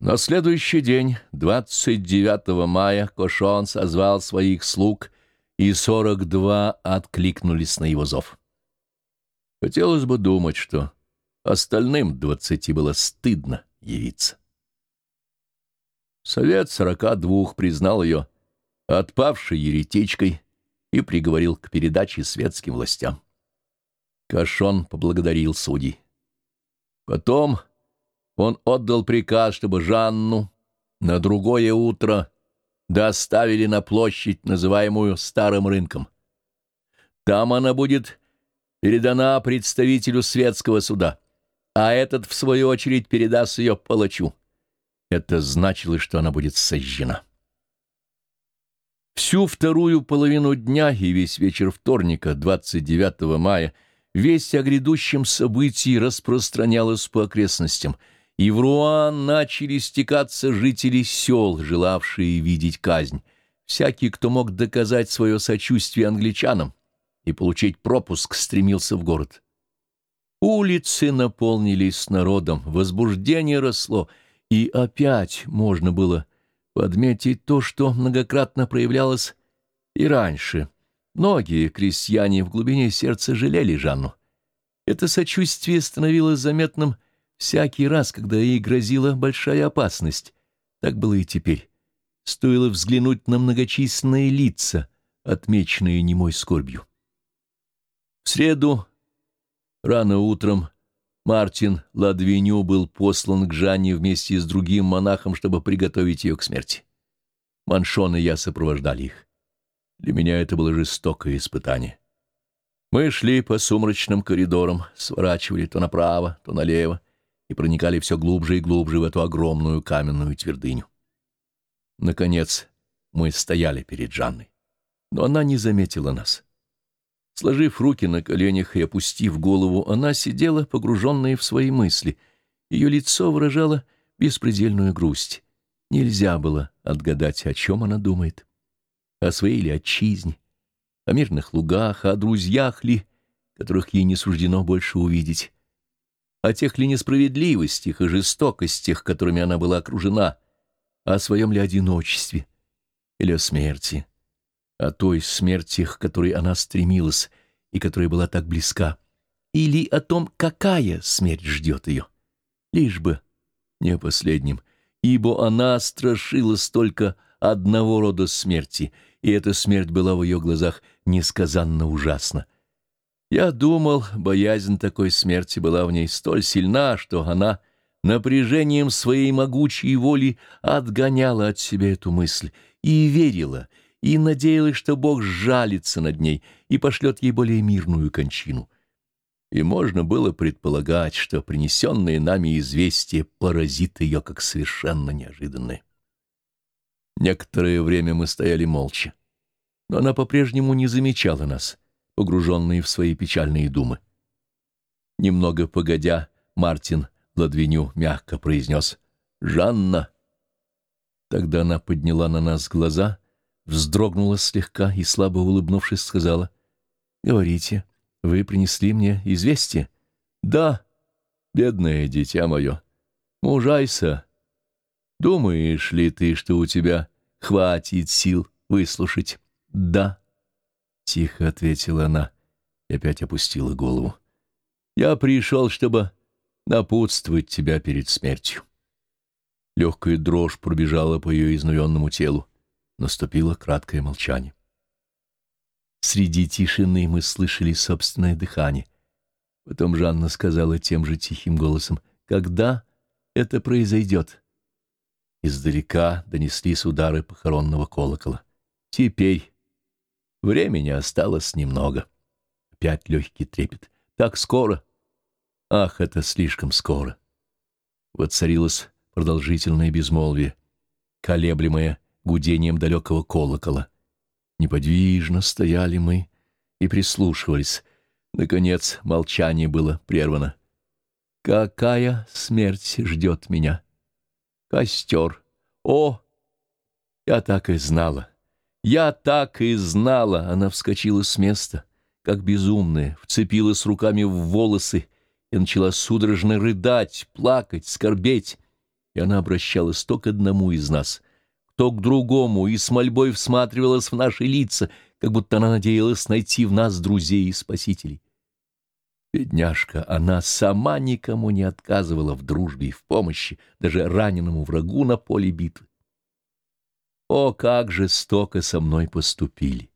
На следующий день, 29 мая, Кошон созвал своих слуг, и 42 откликнулись на его зов. Хотелось бы думать, что остальным двадцати было стыдно явиться. Совет сорока двух признал ее отпавшей еретичкой и приговорил к передаче светским властям. Кашон поблагодарил судей. Потом он отдал приказ, чтобы Жанну на другое утро доставили на площадь, называемую Старым рынком. Там она будет передана представителю светского суда, а этот, в свою очередь, передаст ее палачу. Это значило, что она будет сожжена. Всю вторую половину дня и весь вечер вторника, 29 мая, весть о грядущем событии распространялась по окрестностям, и в Руан начали стекаться жители сел, желавшие видеть казнь. Всякий, кто мог доказать свое сочувствие англичанам и получить пропуск, стремился в город. Улицы наполнились народом, возбуждение росло, и опять можно было подметить то, что многократно проявлялось и раньше. Многие крестьяне в глубине сердца жалели Жанну. Это сочувствие становилось заметным всякий раз, когда ей грозила большая опасность. Так было и теперь. Стоило взглянуть на многочисленные лица, отмеченные немой скорбью. В среду, рано утром, Мартин Ладвиню был послан к Жанне вместе с другим монахом, чтобы приготовить ее к смерти. Маншон и я сопровождали их. Для меня это было жестокое испытание. Мы шли по сумрачным коридорам, сворачивали то направо, то налево и проникали все глубже и глубже в эту огромную каменную твердыню. Наконец мы стояли перед Жанной, но она не заметила нас. Сложив руки на коленях и опустив голову, она сидела, погруженная в свои мысли. Ее лицо выражало беспредельную грусть. Нельзя было отгадать, о чем она думает. О своей ли отчизне, о мирных лугах, о друзьях ли, которых ей не суждено больше увидеть, о тех ли несправедливостях и жестокостях, которыми она была окружена, о своем ли одиночестве или о смерти о той смерти, к которой она стремилась и которая была так близка, или о том, какая смерть ждет ее. Лишь бы не о последнем, ибо она страшилась только одного рода смерти, и эта смерть была в ее глазах несказанно ужасна. Я думал, боязнь такой смерти была в ней столь сильна, что она напряжением своей могучей воли отгоняла от себя эту мысль и верила, и надеялась, что Бог жалится над ней и пошлет ей более мирную кончину. И можно было предполагать, что принесенное нами известие поразит ее как совершенно неожиданное. Некоторое время мы стояли молча, но она по-прежнему не замечала нас, погруженные в свои печальные думы. Немного погодя, Мартин Ладвиню мягко произнес «Жанна». Тогда она подняла на нас глаза — вздрогнула слегка и, слабо улыбнувшись, сказала, «Говорите, вы принесли мне известие?» «Да, бедное дитя мое, мужайся. Думаешь ли ты, что у тебя хватит сил выслушать?» «Да», — тихо ответила она и опять опустила голову. «Я пришел, чтобы напутствовать тебя перед смертью». Легкая дрожь пробежала по ее изнуренному телу. Наступило краткое молчание. Среди тишины мы слышали собственное дыхание. Потом Жанна сказала тем же тихим голосом, «Когда это произойдет?» Издалека донеслись удары похоронного колокола. «Теперь времени осталось немного». Опять легкий трепет. «Так скоро?» «Ах, это слишком скоро!» Воцарилось продолжительное безмолвие, колеблемое гудением далекого колокола. Неподвижно стояли мы и прислушивались. Наконец молчание было прервано. «Какая смерть ждет меня?» «Костер! О, я так и знала! Я так и знала!» Она вскочила с места, как безумная, вцепилась руками в волосы и начала судорожно рыдать, плакать, скорбеть. и она обращалась то к одному из нас, то к другому, и с мольбой всматривалась в наши лица, как будто она надеялась найти в нас друзей и спасителей. Бедняжка, она сама никому не отказывала в дружбе и в помощи, даже раненому врагу на поле битвы. О, как жестоко со мной поступили!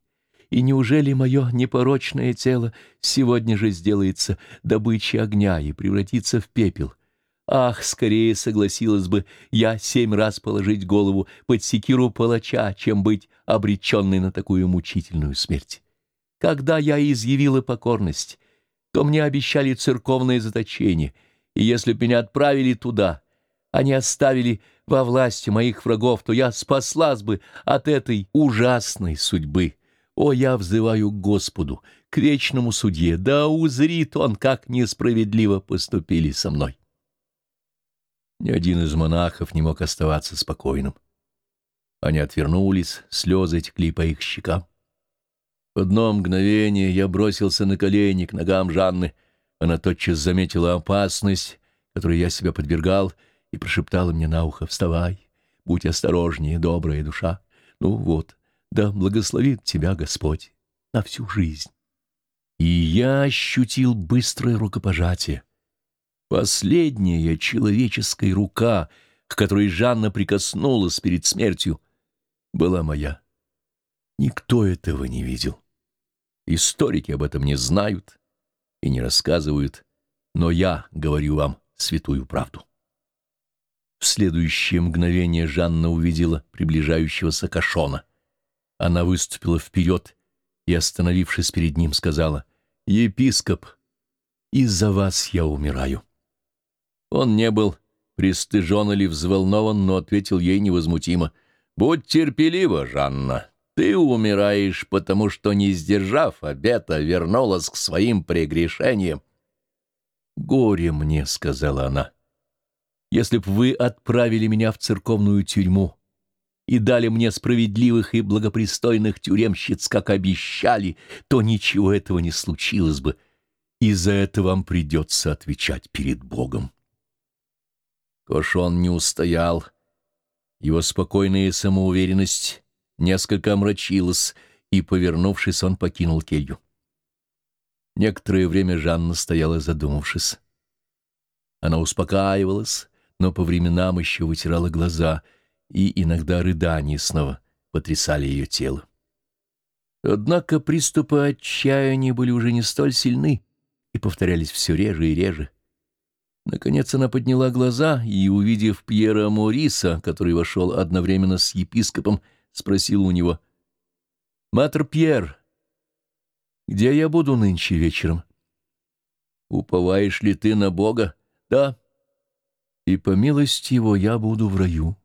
И неужели мое непорочное тело сегодня же сделается добычей огня и превратится в пепел? Ах, скорее согласилась бы я семь раз положить голову под секиру палача, чем быть обреченной на такую мучительную смерть. Когда я изъявила покорность, то мне обещали церковное заточение, и если б меня отправили туда, они оставили во власти моих врагов, то я спаслась бы от этой ужасной судьбы. О, я взываю к Господу, к вечному судье, да узрит он, как несправедливо поступили со мной. Ни один из монахов не мог оставаться спокойным. Они отвернулись, слезы текли по их щекам. В одно мгновение я бросился на колени к ногам Жанны. Она тотчас заметила опасность, которой я себя подвергал, и прошептала мне на ухо «Вставай, будь осторожнее, добрая душа. Ну вот, да благословит тебя Господь на всю жизнь». И я ощутил быстрое рукопожатие. Последняя человеческая рука, к которой Жанна прикоснулась перед смертью, была моя. Никто этого не видел. Историки об этом не знают и не рассказывают, но я говорю вам святую правду. В следующее мгновение Жанна увидела приближающегося Кашона. Она выступила вперед и, остановившись перед ним, сказала, «Епископ, из-за вас я умираю». Он не был пристыжен или взволнован, но ответил ей невозмутимо, «Будь терпелива, Жанна, ты умираешь, потому что, не сдержав обета, вернулась к своим прегрешениям. «Горе мне», — сказала она, — «если б вы отправили меня в церковную тюрьму и дали мне справедливых и благопристойных тюремщиц, как обещали, то ничего этого не случилось бы, и за это вам придется отвечать перед Богом». Кошон не устоял. Его спокойная самоуверенность несколько омрачилась, и, повернувшись, он покинул келью. Некоторое время Жанна стояла задумавшись. Она успокаивалась, но по временам еще вытирала глаза, и иногда рыдания снова потрясали ее тело. Однако приступы отчаяния были уже не столь сильны и повторялись все реже и реже. Наконец она подняла глаза и, увидев Пьера Мориса, который вошел одновременно с епископом, спросила у него. «Матр Пьер, где я буду нынче вечером?» «Уповаешь ли ты на Бога?» «Да». «И по милости его я буду в раю».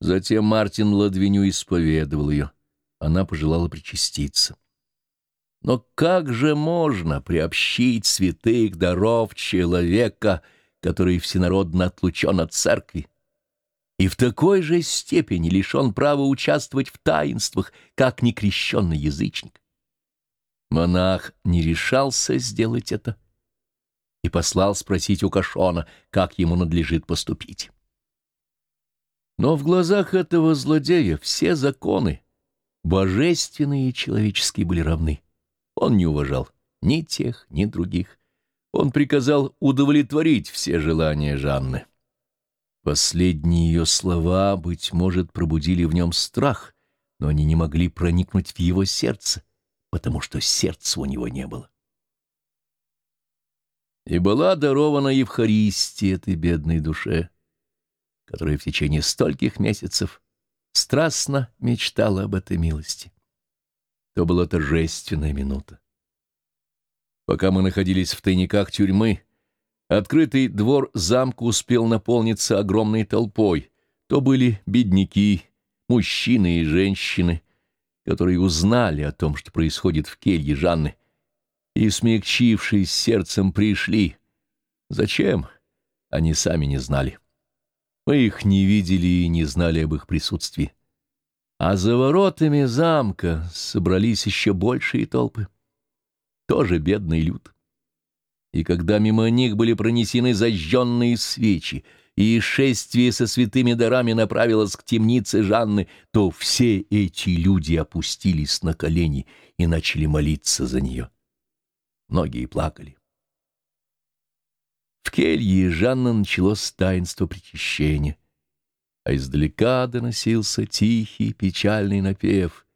Затем Мартин Ладвиню исповедовал ее. Она пожелала причаститься. Но как же можно приобщить святых даров человека, который всенародно отлучен от церкви? и в такой же степени лишен права участвовать в таинствах, как некрещенный язычник. Монах не решался сделать это и послал спросить у Кашона, как ему надлежит поступить. Но в глазах этого злодея все законы, божественные и человеческие, были равны. Он не уважал ни тех, ни других. Он приказал удовлетворить все желания Жанны. Последние ее слова, быть может, пробудили в нем страх, но они не могли проникнуть в его сердце, потому что сердца у него не было. И была дарована Евхаристия этой бедной душе, которая в течение стольких месяцев страстно мечтала об этой милости. То была торжественная минута. Пока мы находились в тайниках тюрьмы, Открытый двор замка успел наполниться огромной толпой. То были бедняки, мужчины и женщины, которые узнали о том, что происходит в келье Жанны, и, смягчившись сердцем, пришли. Зачем? Они сами не знали. Мы их не видели и не знали об их присутствии. А за воротами замка собрались еще большие толпы. Тоже бедный люд. и когда мимо них были пронесены зажженные свечи, и шествие со святыми дарами направилось к темнице Жанны, то все эти люди опустились на колени и начали молиться за нее. Многие плакали. В келье Жанна началось таинство причащения, а издалека доносился тихий печальный напев.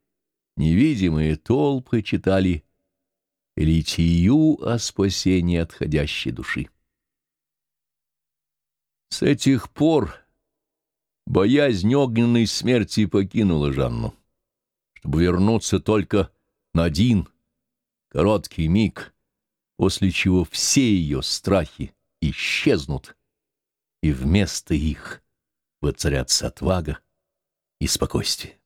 Невидимые толпы читали литию о спасении отходящей души. С этих пор боязнь огненной смерти покинула Жанну, чтобы вернуться только на один короткий миг, после чего все ее страхи исчезнут, и вместо их воцарятся отвага и спокойствие.